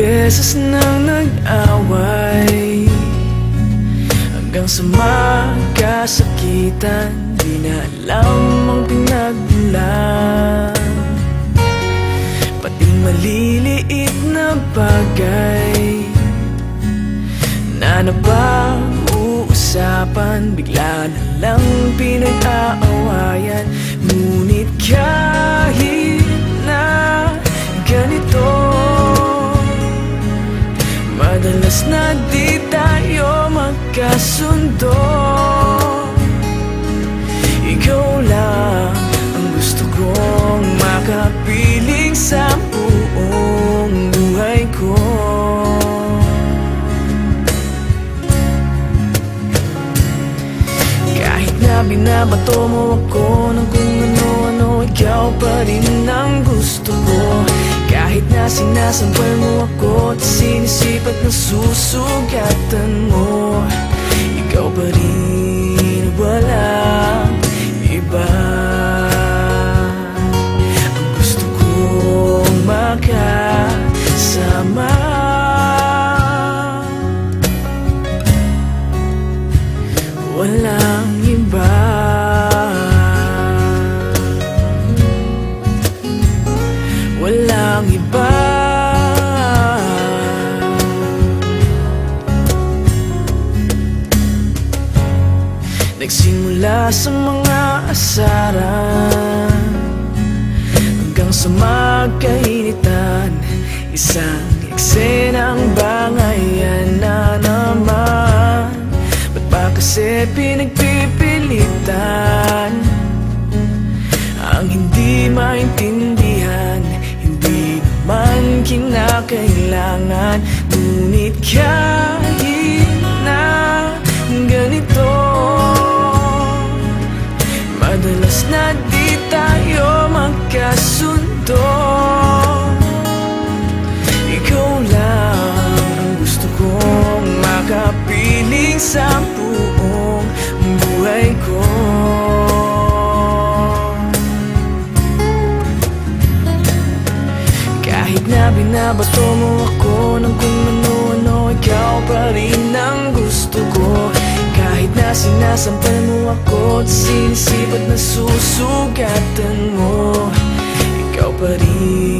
Beses nang nag-away Hanggang sa magkasakitan Di na alam ang pinagmulan Pati maliliit na bagay Na napag-uusapan Bigla na lang pinag-aawayan. Ngunit kahit binabato mo ako ng kung ano-ano Ikaw pa rin ang gusto ko Kahit na sinasampal mo ako At sinisipat na susugatan mo Ikaw pa rin walang Walang iba. Nagsimula sa mga asaran Hanggang sa magkainitan. Isang eksenang bangayan na naman. Ba't ba kasi pinagpipilitan kinakailangan Ngunit kahit na ganito Madalas na di tayo magkasundo. Ikaw lang ang gusto kong makapiling sa buong buhay ko binabato mo ako ng kung ano-ano Ikaw pa rin ang gusto ko. Kahit na sinasampal mo ako At sinisipat na susugatan mo Ikaw pa rin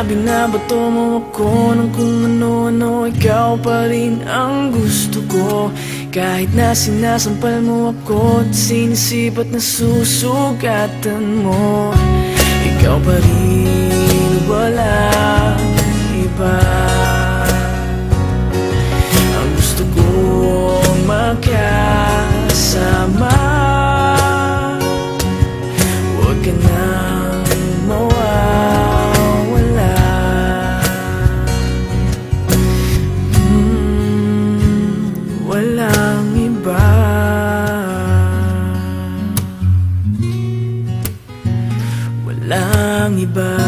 na binabato mo ako ng kung ano-ano Ikaw pa rin ang gusto ko? Kahit na sinasampal mo ako At sinisipat na susugatan mo iba